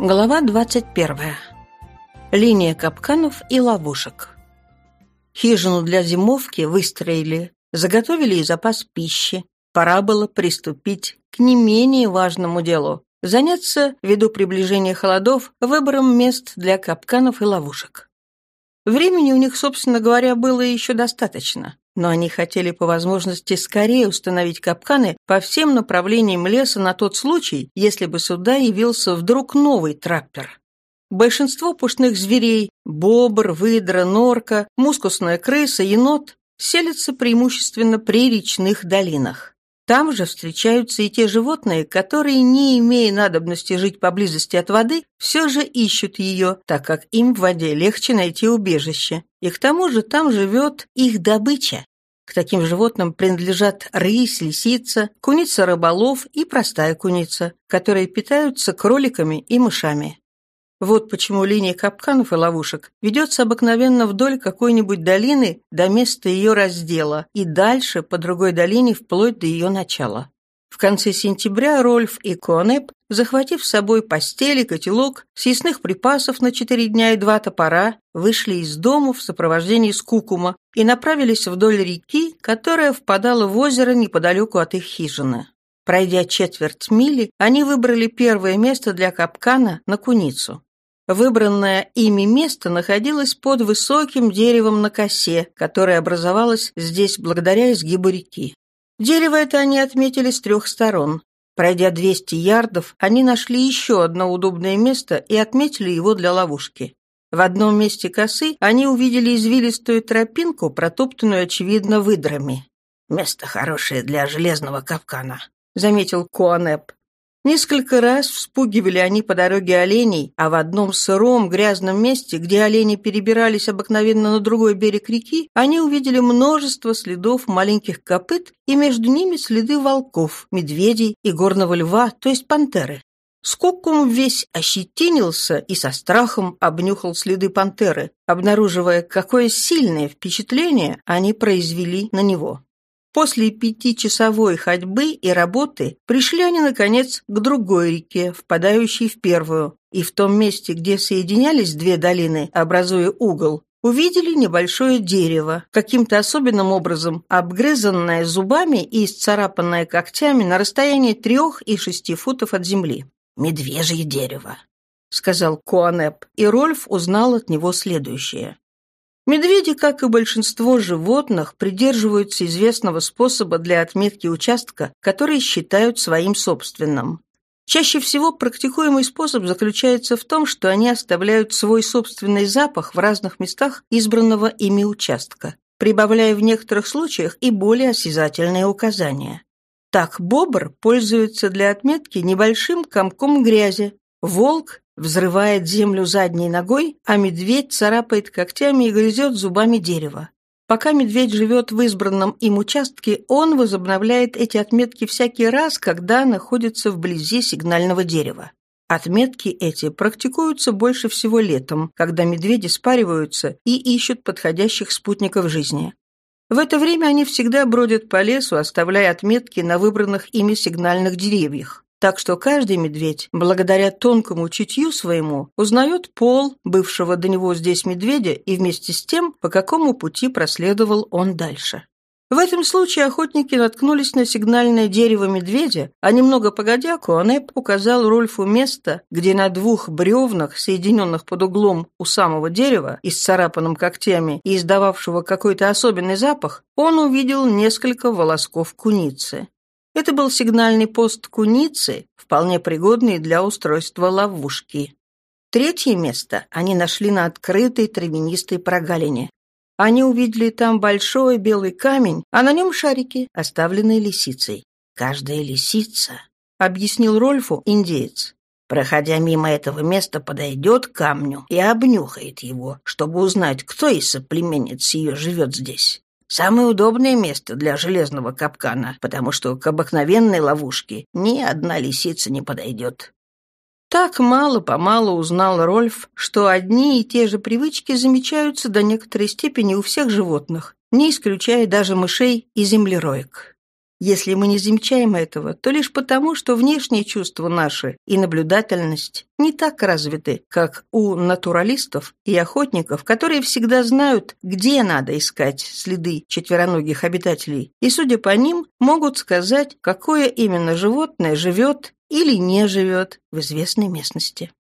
Глава 21. Линия капканов и ловушек. Хижину для зимовки выстроили, заготовили и запас пищи. Пора было приступить к не менее важному делу – заняться, ввиду приближения холодов, выбором мест для капканов и ловушек. Времени у них, собственно говоря, было еще достаточно но они хотели по возможности скорее установить капканы по всем направлениям леса на тот случай, если бы сюда явился вдруг новый траппер. Большинство пушных зверей – бобр, выдра, норка, мускусная крыса, енот – селятся преимущественно при речных долинах. Там же встречаются и те животные, которые, не имея надобности жить поблизости от воды, все же ищут ее, так как им в воде легче найти убежище. И к тому же там живет их добыча. К таким животным принадлежат рысь, лисица, куница-рыболов и простая куница, которые питаются кроликами и мышами. Вот почему линия капканов и ловушек ведется обыкновенно вдоль какой-нибудь долины до места ее раздела и дальше по другой долине вплоть до ее начала. В конце сентября Рольф и Конеп, захватив с собой постели, котелок, съестных припасов на четыре дня и два топора, вышли из дому в сопровождении скукума и направились вдоль реки, которая впадала в озеро неподалеку от их хижины. Пройдя четверть мили, они выбрали первое место для капкана на куницу. Выбранное ими место находилось под высоким деревом на косе, которое образовалось здесь благодаря изгибу реки. Дерево это они отметили с трех сторон. Пройдя 200 ярдов, они нашли еще одно удобное место и отметили его для ловушки. В одном месте косы они увидели извилистую тропинку, протоптанную, очевидно, выдрами. «Место хорошее для железного капкана», — заметил Куанеп. Несколько раз вспугивали они по дороге оленей, а в одном сыром грязном месте, где олени перебирались обыкновенно на другой берег реки, они увидели множество следов маленьких копыт и между ними следы волков, медведей и горного льва, то есть пантеры. Скоккум весь ощетинился и со страхом обнюхал следы пантеры, обнаруживая, какое сильное впечатление они произвели на него. После пятичасовой ходьбы и работы пришли они, наконец, к другой реке, впадающей в первую, и в том месте, где соединялись две долины, образуя угол, увидели небольшое дерево, каким-то особенным образом обгрызанное зубами и исцарапанное когтями на расстоянии трех и шести футов от земли. «Медвежье дерево», — сказал Куанеп, и Рольф узнал от него следующее. Медведи, как и большинство животных, придерживаются известного способа для отметки участка, который считают своим собственным. Чаще всего практикуемый способ заключается в том, что они оставляют свой собственный запах в разных местах избранного ими участка, прибавляя в некоторых случаях и более осязательные указания. Так бобр пользуется для отметки небольшим комком грязи, волк взрывает землю задней ногой, а медведь царапает когтями и грызет зубами дерево. Пока медведь живет в избранном им участке, он возобновляет эти отметки всякий раз, когда находится вблизи сигнального дерева. Отметки эти практикуются больше всего летом, когда медведи спариваются и ищут подходящих спутников жизни. В это время они всегда бродят по лесу, оставляя отметки на выбранных ими сигнальных деревьях. Так что каждый медведь, благодаря тонкому чутью своему, узнает пол бывшего до него здесь медведя и вместе с тем, по какому пути проследовал он дальше. В этом случае охотники наткнулись на сигнальное дерево медведя, а немного погодя Куанеп указал Рольфу место, где на двух бревнах, соединенных под углом у самого дерева, и с царапанным когтями и издававшего какой-то особенный запах, он увидел несколько волосков куницы. Это был сигнальный пост куницы, вполне пригодный для устройства ловушки. Третье место они нашли на открытой травянистой прогалине. Они увидели там большой белый камень, а на нем шарики, оставленные лисицей. «Каждая лисица», — объяснил Рольфу индеец, проходя мимо этого места, подойдет к камню и обнюхает его, чтобы узнать, кто из соплеменниц ее живет здесь. Самое удобное место для железного капкана, потому что к обыкновенной ловушке ни одна лисица не подойдет. Так мало-помалу узнал Рольф, что одни и те же привычки замечаются до некоторой степени у всех животных, не исключая даже мышей и землероек. Если мы не замечаем этого, то лишь потому, что внешние чувства наши и наблюдательность не так развиты, как у натуралистов и охотников, которые всегда знают, где надо искать следы четвероногих обитателей, и, судя по ним, могут сказать, какое именно животное живет или не живет в известной местности.